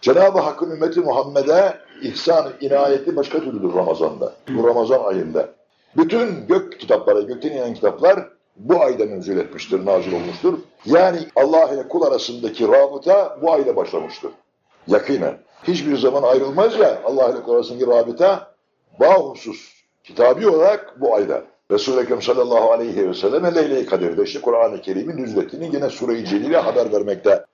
Cenab-ı Hakk'ın ümmeti Muhammed'e ihsan inayeti başka türlüdür Ramazan'da. Bu Ramazan ayında. Bütün gök kitapları, gökten inen kitaplar bu ayda nüzul etmiştir, nazil olmuştur. Yani Allah ile kul arasındaki rabıta bu ayda başlamıştır. Yakinen. Hiçbir zaman ayrılmaz ya Allah ile kul arasındaki rabıta bahusus, kitabi olarak bu ayda. Resul-i Ekrem sallallahu aleyhi ve sellem Leyle-i Kadir'de işte Kur'an-ı Kerim'in nüzletini yine Sure-i Celil'e haber vermekte.